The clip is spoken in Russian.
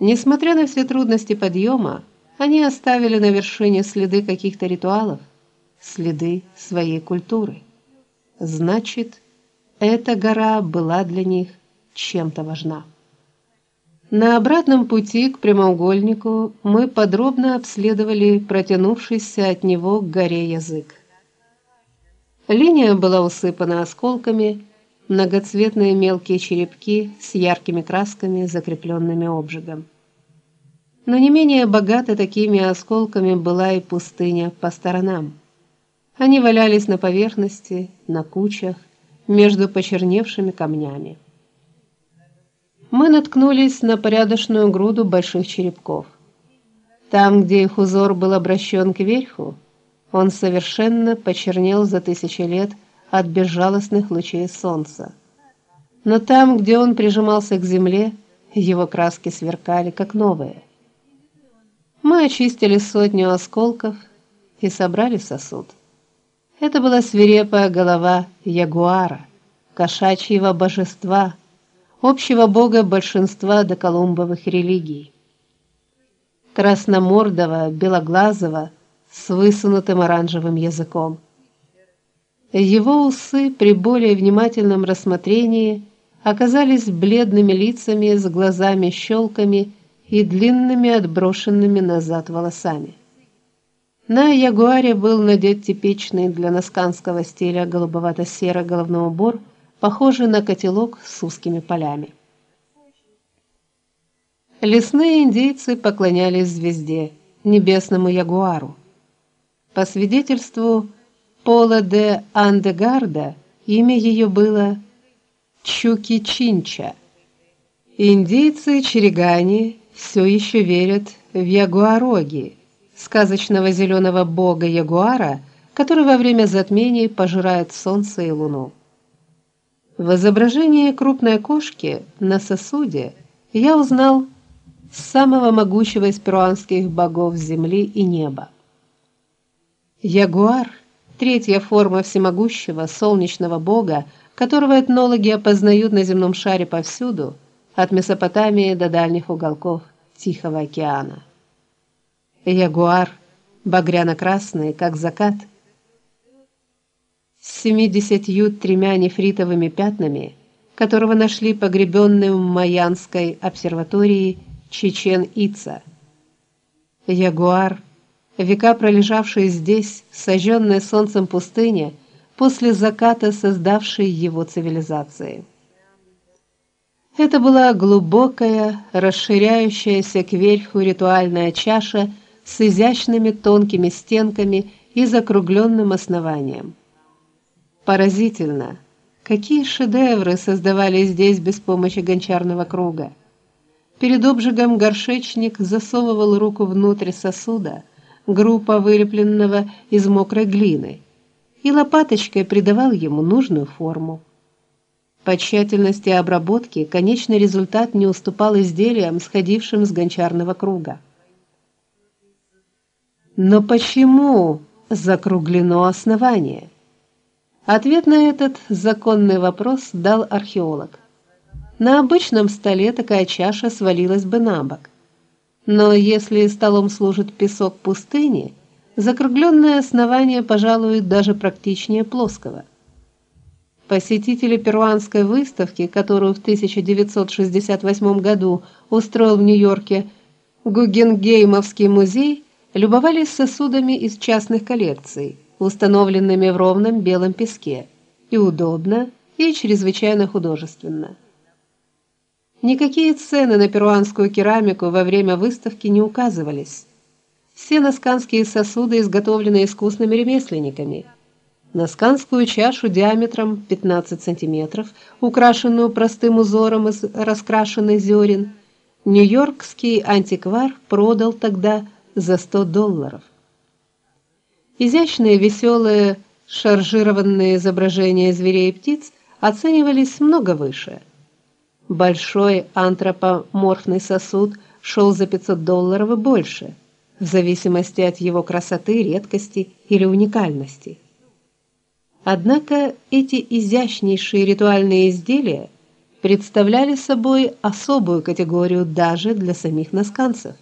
Несмотря на все трудности подъема, они оставили на вершине следы каких-то ритуалов, следы своей культуры. Значит, эта гора была для них чем-то важна. На обратном пути к прямоугольнику мы подробно обследовали протянувшийся от него к горе язык. Линия была усыпана осколками, многоцветные мелкие черепки с яркими красками, закрепленными обжигом. Но не менее богата такими осколками была и пустыня по сторонам. Они валялись на поверхности, на кучах, между почерневшими камнями мы наткнулись на порядочную груду больших черепков. Там, где их узор был обращен кверху, он совершенно почернел за тысячи лет от безжалостных лучей солнца. Но там, где он прижимался к земле, его краски сверкали как новые. Мы очистили сотню осколков и собрали сосуд. Это была свирепая голова ягуара, кошачьего божества общего бога большинства доколумбовых религий. Красномордого, белоглазого, с высунутым оранжевым языком. Его усы при более внимательном рассмотрении оказались бледными лицами с глазами-щелками и длинными отброшенными назад волосами. На ягуаре был надет типичный для насканского стиля голубовато-серый головной убор – похожий на котелок с узкими полями. Лесные индейцы поклонялись звезде, небесному ягуару. По свидетельству Пола де Андегарда, имя ее было Чуки-Чинча. Индейцы Черегани все еще верят в ягуароги, сказочного зеленого бога ягуара, который во время затмений пожирает солнце и луну. В изображении крупной кошки на сосуде я узнал самого могучего из перуанских богов земли и неба. Ягуар третья форма всемогущего солнечного бога, которого этнологи опознают на земном шаре повсюду, от Месопотамии до дальних уголков Тихого океана. Ягуар багряно-красный, как закат, с семидесятью тремя нефритовыми пятнами, которого нашли погребенным в Майянской обсерватории Чечен-Ица. Ягуар, века пролежавший здесь, сожженная солнцем пустыня, после заката создавшей его цивилизации. Это была глубокая, расширяющаяся кверху ритуальная чаша с изящными тонкими стенками и закругленным основанием. Поразительно, какие шедевры создавали здесь без помощи гончарного круга. Перед обжигом горшечник засовывал руку внутрь сосуда, группа вылепленного из мокрой глины, и лопаточкой придавал ему нужную форму. По тщательности обработки конечный результат не уступал изделиям, сходившим с гончарного круга. Но почему закруглено основание? Ответ на этот законный вопрос дал археолог. На обычном столе такая чаша свалилась бы на бок. Но если столом служит песок пустыни, закругленное основание, пожалуй, даже практичнее плоского. Посетители перуанской выставки, которую в 1968 году устроил в Нью-Йорке Гугенгеймовский музей, любовались сосудами из частных коллекций установленными в ровном белом песке, и удобно, и чрезвычайно художественно. Никакие цены на перуанскую керамику во время выставки не указывались. Все насканские сосуды изготовлены искусными ремесленниками. Насканскую чашу диаметром 15 сантиметров, украшенную простым узором из раскрашенных зерен, нью-йоркский антиквар продал тогда за 100 долларов. Изящные, веселые, шаржированные изображения зверей и птиц оценивались много выше. Большой антропоморфный сосуд шел за 500 долларов и больше, в зависимости от его красоты, редкости или уникальности. Однако эти изящнейшие ритуальные изделия представляли собой особую категорию даже для самих насканцев.